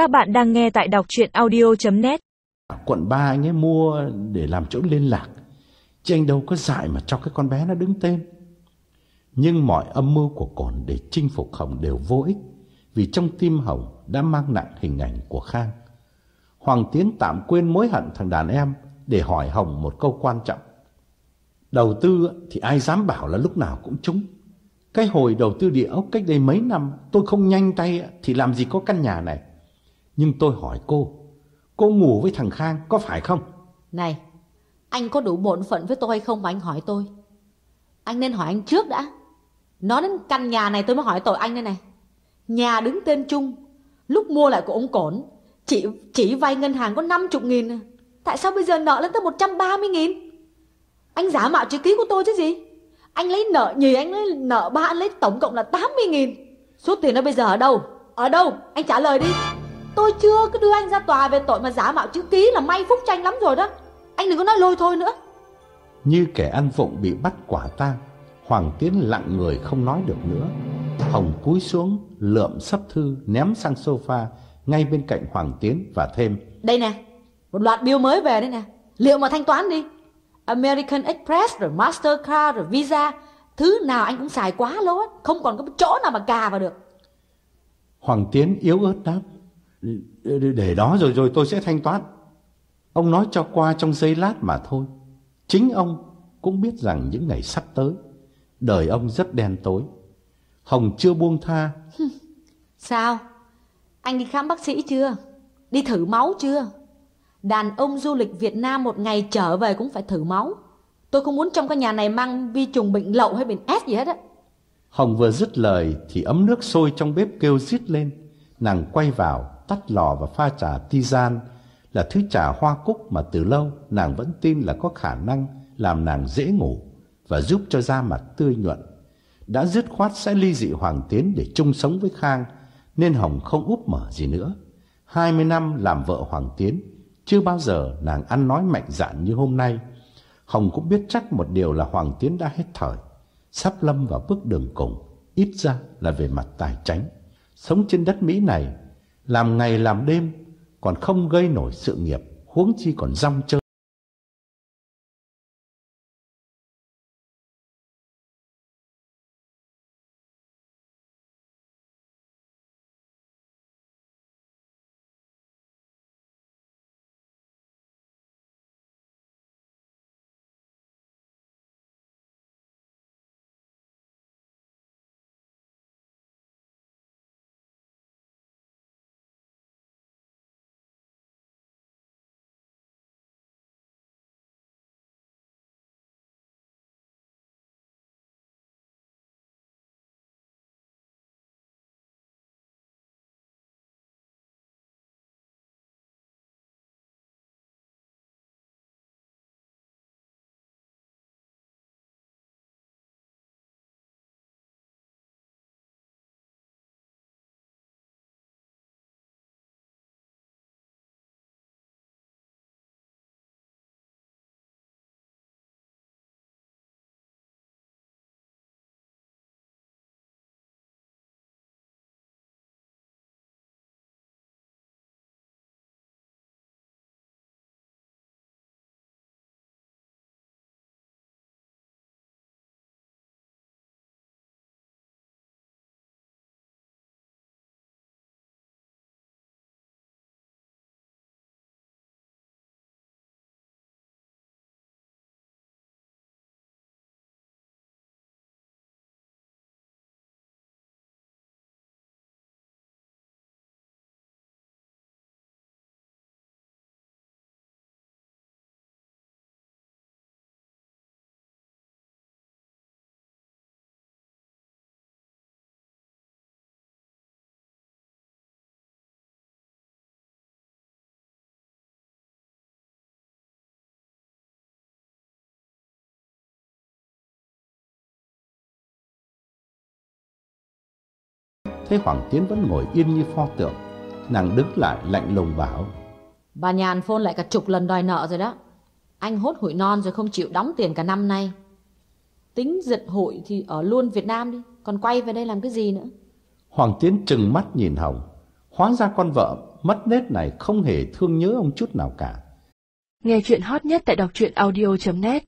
Các bạn đang nghe tại đọc chuyện audio.net Quận 3 anh ấy mua để làm chỗ liên lạc. Chứ anh đâu có dại mà cho cái con bé nó đứng tên. Nhưng mọi âm mưu của Cổn để chinh phục Hồng đều vô ích, Vì trong tim Hồng đã mang nặng hình ảnh của Khang. Hoàng Tiến tạm quên mối hận thằng đàn em Để hỏi Hồng một câu quan trọng. Đầu tư thì ai dám bảo là lúc nào cũng trúng. Cái hồi đầu tư địa ốc cách đây mấy năm, Tôi không nhanh tay thì làm gì có căn nhà này. Nhưng tôi hỏi cô Cô ngủ với thằng Khang có phải không? Này, anh có đủ bổn phận với tôi hay không mà anh hỏi tôi? Anh nên hỏi anh trước đã. Nói đến căn nhà này tôi mới hỏi tội anh đây này. Nhà đứng tên chung, lúc mua lại của ông Cổn, chỉ chỉ vay ngân hàng có 50 nghìn. Tại sao bây giờ nợ lên tới 130 nghìn? Anh giả mạo chữ ký của tôi chứ gì? Anh lấy nợ nhì, anh lấy nợ ba, anh lấy tổng cộng là 80 nghìn. Số tiền đó bây giờ ở đâu? Ở đâu? Anh trả lời đi. Tôi chưa cứ đưa anh ra tòa về tội mà giả mạo chữ ký là may phúc cho anh lắm rồi đó. Anh đừng có nói lôi thôi nữa. Như kẻ ăn vụng bị bắt quả tang Hoàng Tiến lặng người không nói được nữa Hồng cúi xuống lượm sấp thư ném sang sofa ngay bên cạnh Hoàng Tiến và thêm Đây nè, một loạt bill mới về đây nè. Liệu mà thanh toán đi. American Express rồi Mastercard rồi Visa. Thứ nào anh cũng xài quá lố. Không còn có chỗ nào mà cà vào được. Hoàng Tiến yếu ớt đáp để, đó rồi rồi tôi sẽ thanh toán Ông nói cho qua trong giây lát mà thôi Chính ông cũng biết rằng những ngày sắp tới Đời ông rất đen tối Hồng chưa buông tha Sao? Anh đi khám bác sĩ chưa? Đi thử máu chưa? Đàn ông du lịch Việt Nam một ngày trở về cũng phải thử máu. Tôi không muốn trong căn nhà này mang vi trùng bệnh lậu hay bệnh S gì hết á. Hồng vừa dứt lời thì ấm nước sôi trong bếp kêu rít lên. Nàng quay vào, tắt lò và pha trà tisan là thứ trà hoa cúc mà từ lâu nàng vẫn tin là có khả năng làm nàng dễ ngủ và giúp cho da mặt tươi nhuận. Đã dứt khoát sẽ ly dị Hoàng Tiến để chung sống với Khang nên Hồng không úp mở gì nữa. 20 năm làm vợ Hoàng Tiến, chưa bao giờ nàng ăn nói mạnh dạn như hôm nay. Hồng cũng biết chắc một điều là Hoàng Tiến đã hết thời, sắp lâm vào bước đường cùng, ít ra là về mặt tài chính. Sống trên đất Mỹ này, làm ngày làm đêm, còn không gây nổi sự nghiệp, huống chi còn rong chơi. Thế Hoàng Tiến vẫn ngồi yên như pho tượng. Nàng đứng lại lạnh lùng bảo. Bà nhàn phone lại cả chục lần đòi nợ rồi đó. Anh hốt hụi non rồi không chịu đóng tiền cả năm nay. Tính giật hụi thì ở luôn Việt Nam đi. Còn quay về đây làm cái gì nữa? Hoàng Tiến trừng mắt nhìn Hồng. Hóa ra con vợ mất nết này không hề thương nhớ ông chút nào cả. Nghe chuyện hot nhất tại đọc truyện audio.net